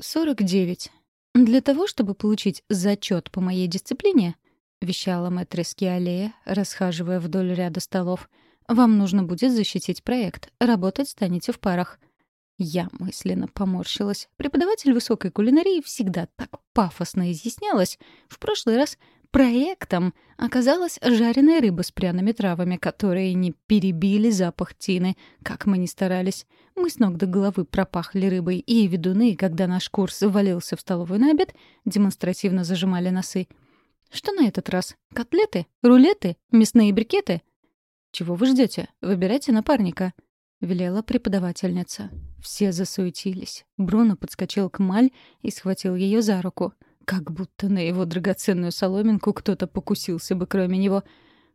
49. Для того, чтобы получить зачет по моей дисциплине, вещала мэтрис Киалея, расхаживая вдоль ряда столов, вам нужно будет защитить проект. Работать станете в парах. Я мысленно поморщилась. Преподаватель высокой кулинарии всегда так пафосно изъяснялась. В прошлый раз проектом оказалась жареная рыба с пряными травами, которые не перебили запах тины, как мы ни старались. Мы с ног до головы пропахли рыбой, и ведуны, когда наш курс валился в столовую на обед, демонстративно зажимали носы. Что на этот раз? Котлеты? Рулеты? Мясные брикеты? Чего вы ждете? Выбирайте напарника. — велела преподавательница. Все засуетились. Бруно подскочил к Маль и схватил ее за руку. Как будто на его драгоценную соломинку кто-то покусился бы, кроме него.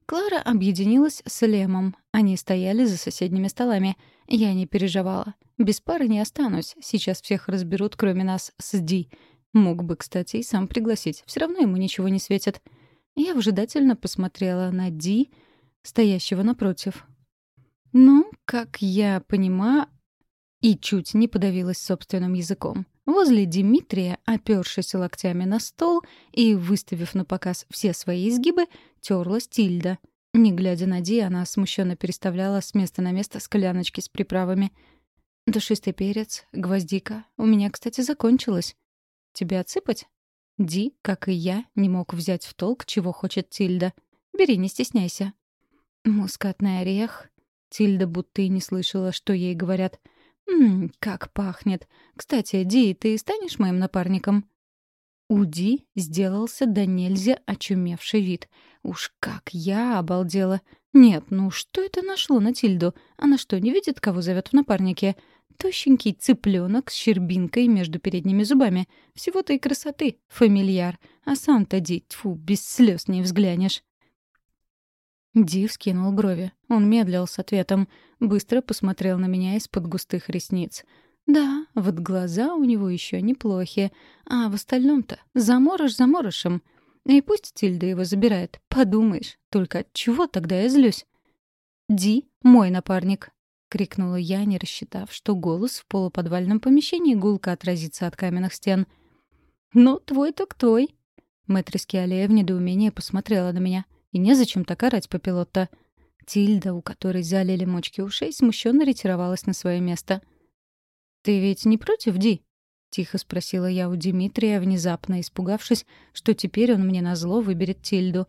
Клара объединилась с Лемом. Они стояли за соседними столами. Я не переживала. Без пары не останусь. Сейчас всех разберут, кроме нас, с Ди. Мог бы, кстати, и сам пригласить. Все равно ему ничего не светит. Я выжидательно посмотрела на Ди, стоящего напротив. Ну, как я понимаю, и чуть не подавилась собственным языком. Возле Дмитрия, опёршись локтями на стол и выставив на показ все свои изгибы, терлась Тильда. Не глядя на Ди, она смущенно переставляла с места на место скляночки с приправами. «Душистый перец, гвоздика. У меня, кстати, закончилось. Тебе отсыпать?» Ди, как и я, не мог взять в толк, чего хочет Тильда. «Бери, не стесняйся». Мускатный орех, Тильда будто и не слышала, что ей говорят. «Ммм, как пахнет. Кстати, Ди, ты станешь моим напарником?» У Ди сделался до нельзя очумевший вид. Уж как я обалдела. Нет, ну что это нашло на Тильду? Она что, не видит, кого зовет в напарнике? Тощенький цыпленок с щербинкой между передними зубами. Всего-то и красоты, фамильяр. А сам-то Ди, тьфу, без слез не взглянешь. Ди вскинул брови. Он медлил с ответом. Быстро посмотрел на меня из-под густых ресниц. Да, вот глаза у него еще неплохие. А в остальном-то заморож заморожем. И пусть Тильда его забирает. Подумаешь, только от чего тогда я злюсь? «Ди — мой напарник», — крикнула я, не рассчитав, что голос в полуподвальном помещении гулко отразится от каменных стен. «Ну, твой так твой». Мэтрис Киалея в недоумении посмотрела на меня — и незачем так орать по пилота. Тильда, у которой залили мочки ушей, смущенно ретировалась на свое место. «Ты ведь не против, Ди?» — тихо спросила я у Дмитрия, внезапно испугавшись, что теперь он мне назло выберет Тильду.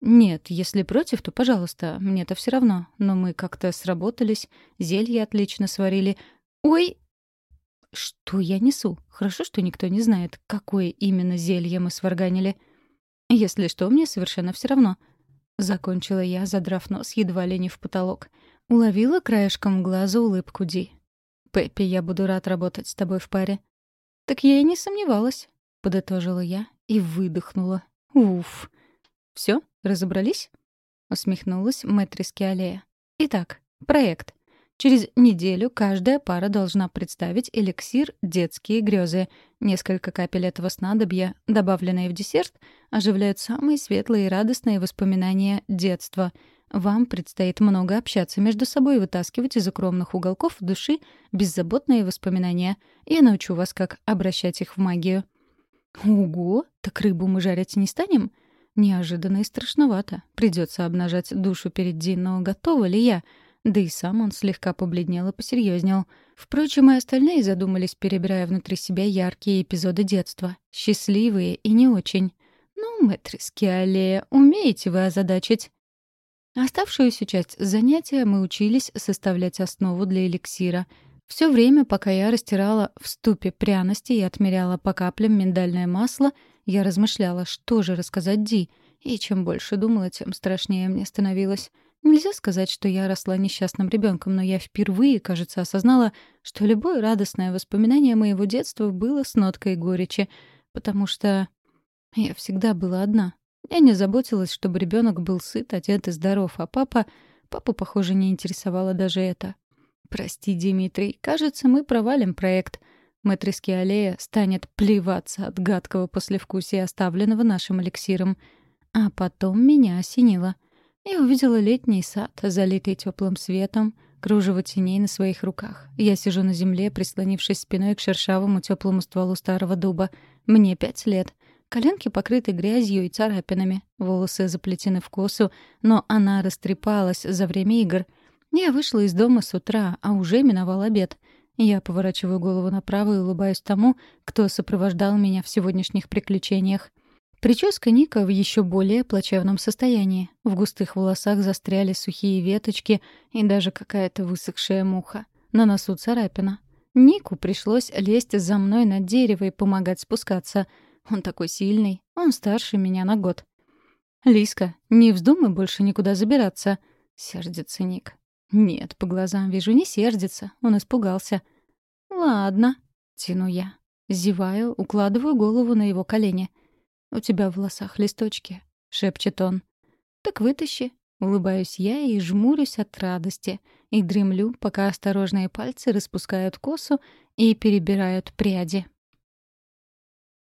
«Нет, если против, то, пожалуйста, мне-то все равно. Но мы как-то сработались, зелье отлично сварили. Ой!» «Что я несу? Хорошо, что никто не знает, какое именно зелье мы сварганили». Если что, мне совершенно все равно. Закончила я, задрав нос едва ли не в потолок. Уловила краешком глаза улыбку Ди. «Пеппи, я буду рад работать с тобой в паре». «Так я и не сомневалась», — подытожила я и выдохнула. «Уф». Все, разобрались?» — усмехнулась мэтрис Киалея. «Итак, проект. Через неделю каждая пара должна представить эликсир «Детские грезы». Несколько капель этого снадобья, добавленные в десерт, оживляют самые светлые и радостные воспоминания детства. Вам предстоит много общаться между собой и вытаскивать из укромных уголков души беззаботные воспоминания. Я научу вас, как обращать их в магию. Ого, так рыбу мы жарить не станем? Неожиданно и страшновато. Придется обнажать душу перед Ди, но готова ли я — да и сам он слегка побледнел и посерьезнел. Впрочем, и остальные задумались, перебирая внутри себя яркие эпизоды детства. Счастливые и не очень. «Ну, мэтриски аллея, умеете вы озадачить?» Оставшуюся часть занятия мы учились составлять основу для эликсира. Все время, пока я растирала в ступе пряности и отмеряла по каплям миндальное масло, я размышляла, что же рассказать Ди. И чем больше думала, тем страшнее мне становилось. Нельзя сказать, что я росла несчастным ребенком, но я впервые, кажется, осознала, что любое радостное воспоминание моего детства было с ноткой горечи, потому что я всегда была одна. Я не заботилась, чтобы ребенок был сыт, одет и здоров, а папа... Папу, похоже, не интересовало даже это. «Прости, Дмитрий, кажется, мы провалим проект. Мэтриски аллея станет плеваться от гадкого послевкусия, оставленного нашим эликсиром». А потом меня осенило — я увидела летний сад, залитый теплым светом, кружево теней на своих руках. Я сижу на земле, прислонившись спиной к шершавому теплому стволу старого дуба. Мне пять лет. Коленки покрыты грязью и царапинами, волосы заплетены в косу, но она растрепалась за время игр. Я вышла из дома с утра, а уже миновал обед. Я поворачиваю голову направо и улыбаюсь тому, кто сопровождал меня в сегодняшних приключениях. Прическа Ника в еще более плачевном состоянии. В густых волосах застряли сухие веточки и даже какая-то высохшая муха. На носу царапина. Нику пришлось лезть за мной на дерево и помогать спускаться. Он такой сильный, он старше меня на год. «Лиска, не вздумай больше никуда забираться», — сердится Ник. «Нет, по глазам вижу, не сердится, он испугался». «Ладно», — тяну я. Зеваю, укладываю голову на его колени — «У тебя в волосах листочки», — шепчет он. «Так вытащи». Улыбаюсь я и жмурюсь от радости. И дремлю, пока осторожные пальцы распускают косу и перебирают пряди.